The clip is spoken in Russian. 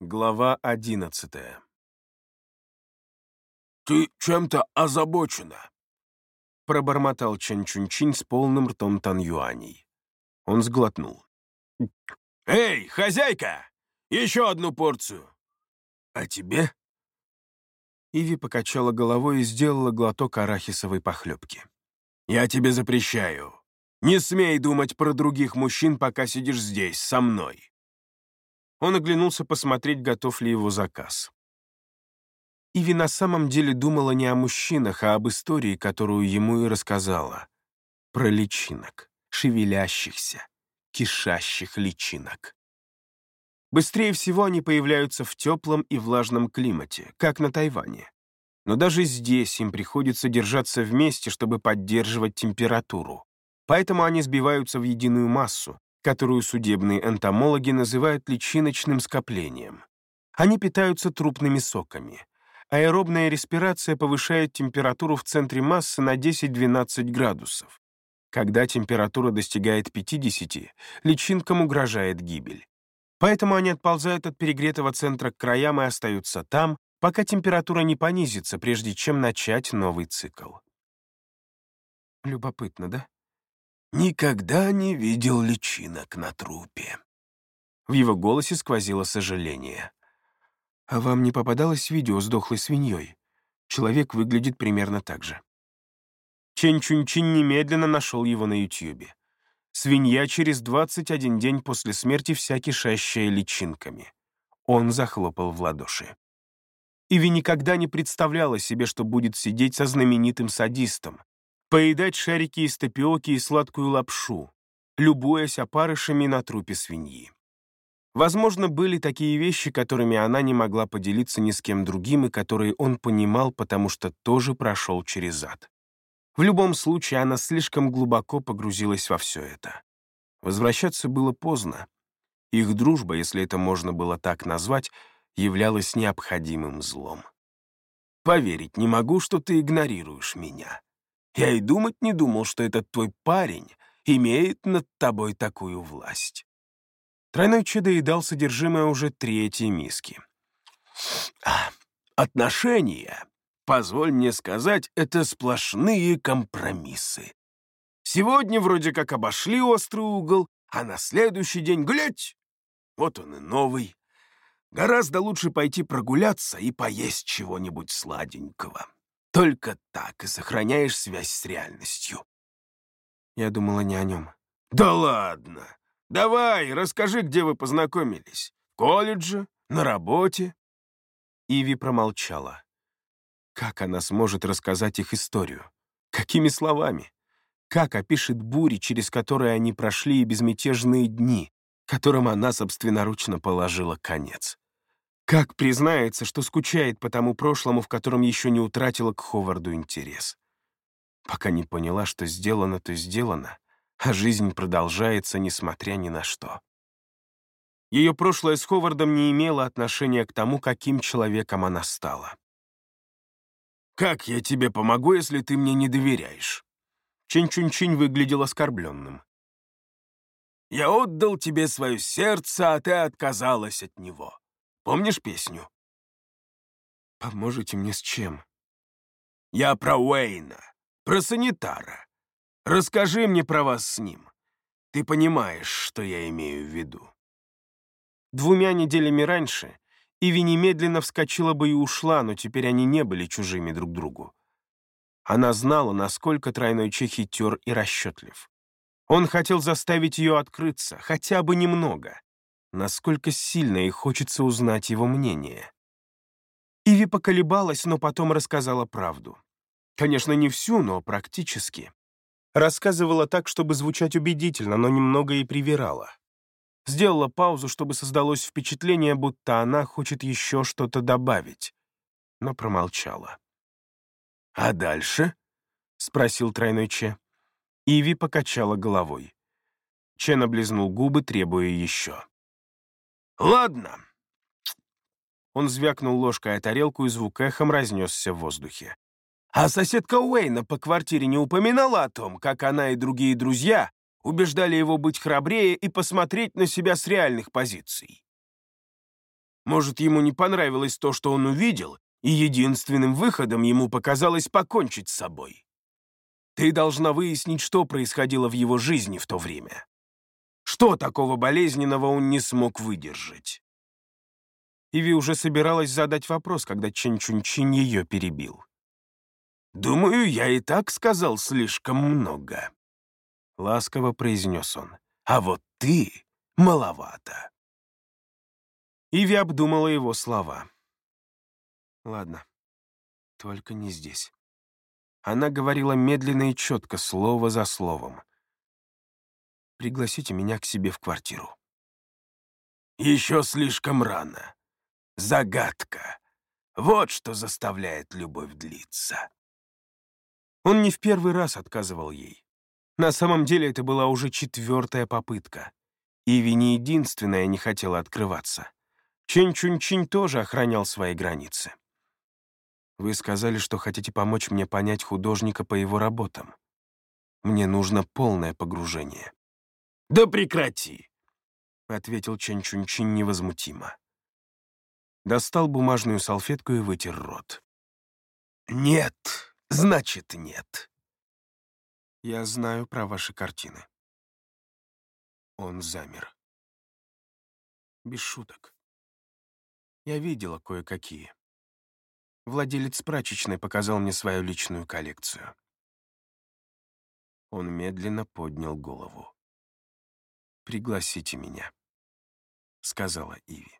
Глава одиннадцатая. «Ты чем-то озабочена?» Пробормотал Чен Чунчин с полным ртом Танюаней. Он сглотнул. «Эй, хозяйка! Еще одну порцию!» «А тебе?» Иви покачала головой и сделала глоток арахисовой похлебки. «Я тебе запрещаю. Не смей думать про других мужчин, пока сидишь здесь, со мной». Он оглянулся посмотреть, готов ли его заказ. Иви на самом деле думала не о мужчинах, а об истории, которую ему и рассказала. Про личинок, шевелящихся, кишащих личинок. Быстрее всего они появляются в теплом и влажном климате, как на Тайване. Но даже здесь им приходится держаться вместе, чтобы поддерживать температуру. Поэтому они сбиваются в единую массу, которую судебные энтомологи называют личиночным скоплением. Они питаются трупными соками. Аэробная респирация повышает температуру в центре массы на 10-12 градусов. Когда температура достигает 50, личинкам угрожает гибель. Поэтому они отползают от перегретого центра к краям и остаются там, пока температура не понизится, прежде чем начать новый цикл. Любопытно, да? Никогда не видел личинок на трупе. В его голосе сквозило сожаление. А вам не попадалось видео с дохлой свиньей? Человек выглядит примерно так же. Чен Чунчин немедленно нашел его на Ютьюбе. Свинья через 21 день после смерти вся кишащая личинками. Он захлопал в ладоши. Иви никогда не представляла себе, что будет сидеть со знаменитым садистом, поедать шарики из тапиоки и сладкую лапшу, любуясь опарышами на трупе свиньи. Возможно, были такие вещи, которыми она не могла поделиться ни с кем другим и которые он понимал, потому что тоже прошел через ад. В любом случае, она слишком глубоко погрузилась во все это. Возвращаться было поздно. Их дружба, если это можно было так назвать, являлась необходимым злом. «Поверить не могу, что ты игнорируешь меня», я и думать не думал, что этот твой парень имеет над тобой такую власть. Тройной Че доедал содержимое уже третьей миски. Отношения, позволь мне сказать, это сплошные компромиссы. Сегодня вроде как обошли острый угол, а на следующий день, глядь, вот он и новый. Гораздо лучше пойти прогуляться и поесть чего-нибудь сладенького. Только так и сохраняешь связь с реальностью. Я думала не о нем. Да ладно. Давай, расскажи, где вы познакомились. В колледже? На работе? Иви промолчала. Как она сможет рассказать их историю? Какими словами? Как опишет бури, через которые они прошли, и безмятежные дни, которым она собственноручно положила конец? Как признается, что скучает по тому прошлому, в котором еще не утратила к Ховарду интерес? Пока не поняла, что сделано, то сделано, а жизнь продолжается, несмотря ни на что. Ее прошлое с Ховардом не имело отношения к тому, каким человеком она стала. «Как я тебе помогу, если ты мне не доверяешь?» Чинь-Чунь-Чинь выглядел оскорбленным. «Я отдал тебе свое сердце, а ты отказалась от него. Помнишь песню? Поможете мне с чем? Я про Уэйна, про санитара. Расскажи мне про вас с ним. Ты понимаешь, что я имею в виду. Двумя неделями раньше Иви немедленно вскочила бы и ушла, но теперь они не были чужими друг другу. Она знала, насколько тройной чех и расчетлив. Он хотел заставить ее открыться, хотя бы немного насколько сильно ей хочется узнать его мнение. Иви поколебалась, но потом рассказала правду. Конечно, не всю, но практически. Рассказывала так, чтобы звучать убедительно, но немного и привирала. Сделала паузу, чтобы создалось впечатление, будто она хочет еще что-то добавить, но промолчала. «А дальше?» — спросил тройной Че. Иви покачала головой. Чен облизнул губы, требуя еще. «Ладно». Он звякнул ложкой о тарелку, и звук эхом разнесся в воздухе. А соседка Уэйна по квартире не упоминала о том, как она и другие друзья убеждали его быть храбрее и посмотреть на себя с реальных позиций. Может, ему не понравилось то, что он увидел, и единственным выходом ему показалось покончить с собой. Ты должна выяснить, что происходило в его жизни в то время. Что такого болезненного он не смог выдержать? Иви уже собиралась задать вопрос, когда Чен-Чунь-Чинь ее перебил. «Думаю, я и так сказал слишком много», — ласково произнес он. «А вот ты маловато». Иви обдумала его слова. «Ладно, только не здесь». Она говорила медленно и четко, слово за словом. «Пригласите меня к себе в квартиру». «Еще слишком рано. Загадка. Вот что заставляет любовь длиться». Он не в первый раз отказывал ей. На самом деле это была уже четвертая попытка. Иви не единственная не хотела открываться. Чен Чунчин тоже охранял свои границы. Вы сказали, что хотите помочь мне понять художника по его работам. Мне нужно полное погружение. «Да прекрати!» — ответил Чен Чунчин невозмутимо. Достал бумажную салфетку и вытер рот. «Нет, значит нет. Я знаю про ваши картины». Он замер. Без шуток. Я видела кое-какие. Владелец прачечной показал мне свою личную коллекцию. Он медленно поднял голову. «Пригласите меня», — сказала Иви.